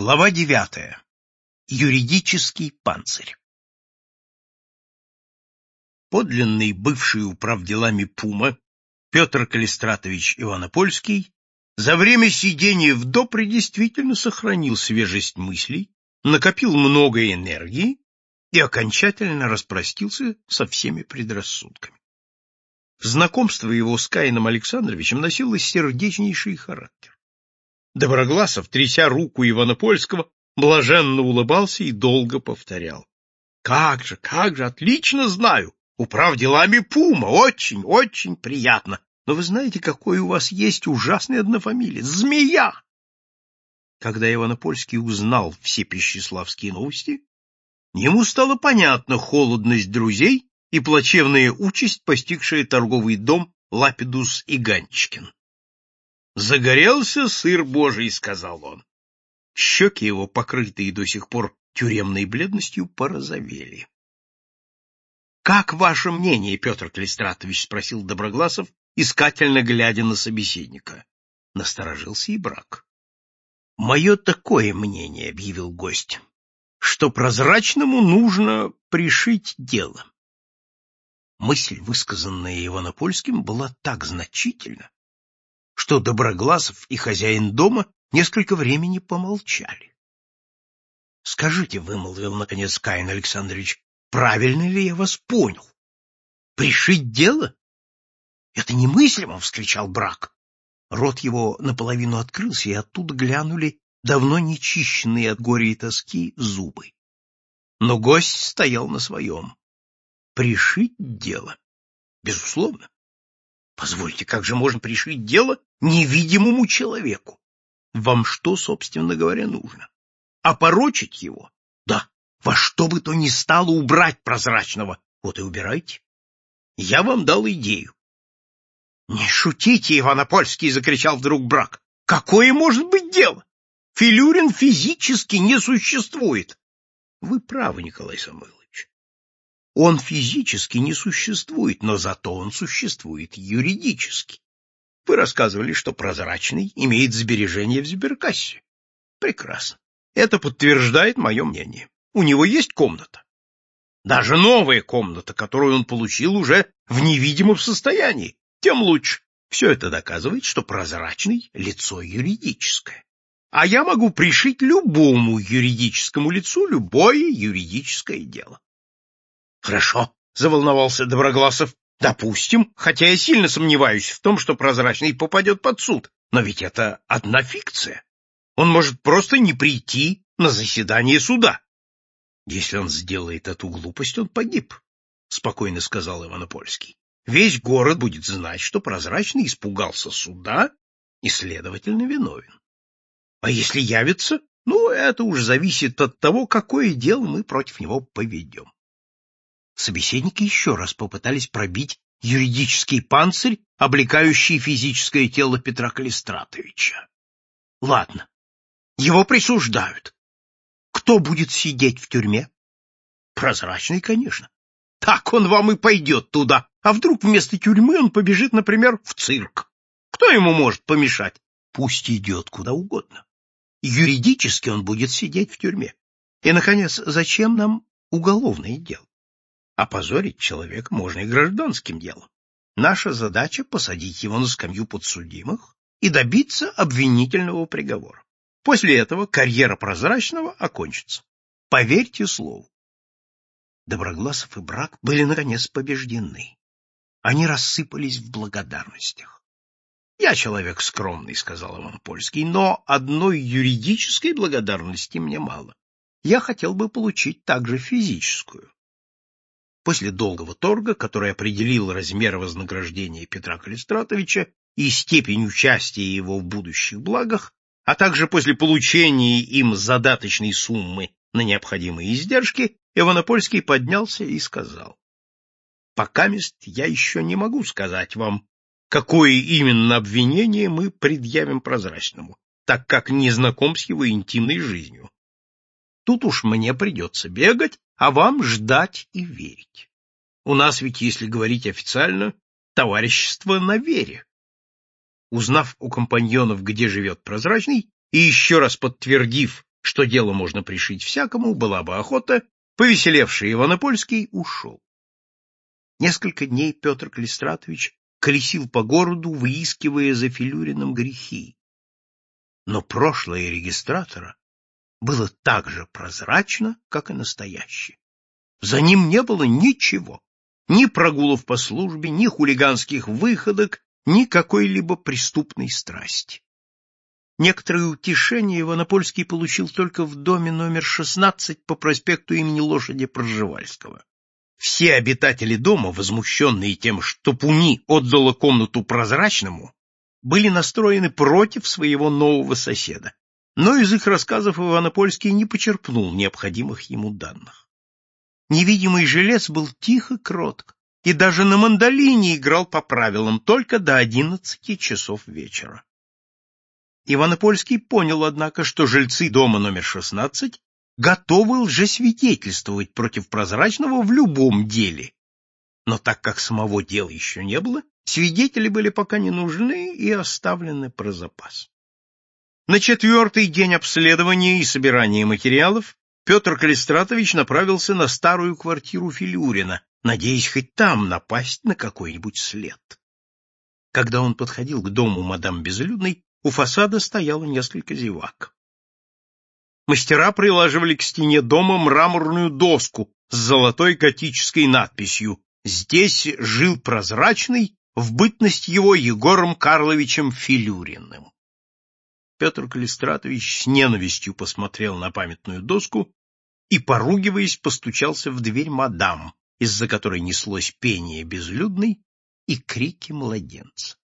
Глава девятая. Юридический панцирь. Подлинный бывший управделами Пума Петр Калистратович Иванопольский за время сидения в допре действительно сохранил свежесть мыслей, накопил много энергии и окончательно распростился со всеми предрассудками. Знакомство его с Каином Александровичем носило сердечнейший характер. Доброгласов, тряся руку Ивана Польского, блаженно улыбался и долго повторял. — Как же, как же, отлично знаю! Управ делами Пума, очень, очень приятно. Но вы знаете, какой у вас есть ужасный однофамилец — Змея! Когда Иванопольский узнал все пищеславские новости, ему стало понятна холодность друзей и плачевная участь, постигшая торговый дом Лапидус и Ганчкин. Загорелся сыр божий, сказал он. Щеки его, покрытые до сих пор тюремной бледностью, порозовели. — Как ваше мнение, Петр Калистратович? — спросил Доброгласов, искательно глядя на собеседника. Насторожился и брак. — Мое такое мнение, — объявил гость, — что прозрачному нужно пришить дело. Мысль, высказанная Иванопольским, была так значительна, что Доброгласов и хозяин дома несколько времени помолчали. — Скажите, — вымолвил наконец Каин Александрович, — правильно ли я вас понял? Пришить дело? — Это немыслимо! — вскричал брак. Рот его наполовину открылся, и оттуда глянули давно нечищенные от горя и тоски зубы. Но гость стоял на своем. Пришить дело? Безусловно. Позвольте, как же можно пришить дело невидимому человеку? Вам что, собственно говоря, нужно? Опорочить его? Да, во что бы то ни стало убрать прозрачного. Вот и убирайте. Я вам дал идею. Не шутите, Иванопольский, закричал вдруг брак. Какое может быть дело? Филюрин физически не существует. Вы правы, Николай Самойлович. Он физически не существует, но зато он существует юридически. Вы рассказывали, что прозрачный имеет сбережения в сберкассе. Прекрасно. Это подтверждает мое мнение. У него есть комната. Даже новая комната, которую он получил уже в невидимом состоянии. Тем лучше. Все это доказывает, что прозрачный — лицо юридическое. А я могу пришить любому юридическому лицу любое юридическое дело. Хорошо, заволновался Доброгласов. Допустим, хотя я сильно сомневаюсь в том, что прозрачный попадет под суд, но ведь это одна фикция. Он может просто не прийти на заседание суда. Если он сделает эту глупость, он погиб, спокойно сказал Иванопольский. Весь город будет знать, что прозрачный испугался суда и, следовательно, виновен. А если явится, ну, это уж зависит от того, какое дело мы против него поведем. Собеседники еще раз попытались пробить юридический панцирь, облекающий физическое тело Петра Калистратовича. Ладно, его присуждают. Кто будет сидеть в тюрьме? Прозрачный, конечно. Так он вам и пойдет туда, а вдруг вместо тюрьмы он побежит, например, в цирк. Кто ему может помешать? Пусть идет куда угодно. Юридически он будет сидеть в тюрьме. И, наконец, зачем нам уголовное дело? Опозорить человека можно и гражданским делом. Наша задача — посадить его на скамью подсудимых и добиться обвинительного приговора. После этого карьера прозрачного окончится. Поверьте слову. Доброгласов и Брак были, наконец, побеждены. Они рассыпались в благодарностях. «Я человек скромный», — сказал Иван Польский, — «но одной юридической благодарности мне мало. Я хотел бы получить также физическую. После долгого торга, который определил размер вознаграждения Петра Калистратовича и степень участия его в будущих благах, а также после получения им задаточной суммы на необходимые издержки, Иванопольский поднялся и сказал, «Пока мест я еще не могу сказать вам, какое именно обвинение мы предъявим прозрачному, так как не знаком с его интимной жизнью. Тут уж мне придется бегать, а вам ждать и верить. У нас ведь, если говорить официально, товарищество на вере. Узнав у компаньонов, где живет прозрачный, и еще раз подтвердив что дело можно пришить всякому, была бы охота, повеселевший Иванопольский ушел. Несколько дней Петр Калистратович колесил по городу, выискивая за Филюрином грехи. Но прошлое регистратора было так же прозрачно, как и настоящее. За ним не было ничего, ни прогулов по службе, ни хулиганских выходок, ни какой-либо преступной страсти. Некоторое утешение Иванопольский получил только в доме номер 16 по проспекту имени лошади Пржевальского. Все обитатели дома, возмущенные тем, что Пуни отдала комнату прозрачному, были настроены против своего нового соседа, но из их рассказов Иванопольский не почерпнул необходимых ему данных. Невидимый жилец был тихо кротк и даже на мандолине играл по правилам только до одиннадцати часов вечера. Иванопольский понял, однако, что жильцы дома номер 16 готовы лжесвидетельствовать против прозрачного в любом деле. Но так как самого дела еще не было, свидетели были пока не нужны и оставлены про запас. На четвертый день обследования и собирания материалов Петр Калистратович направился на старую квартиру Филюрина, надеясь хоть там напасть на какой-нибудь след. Когда он подходил к дому мадам Безлюдной, у фасада стояло несколько зевак. Мастера прилаживали к стене дома мраморную доску с золотой готической надписью «Здесь жил прозрачный в бытность его Егором Карловичем Филюриным». Петр Калистратович с ненавистью посмотрел на памятную доску и, поругиваясь, постучался в дверь мадам, из-за которой неслось пение безлюдной и крики младенца.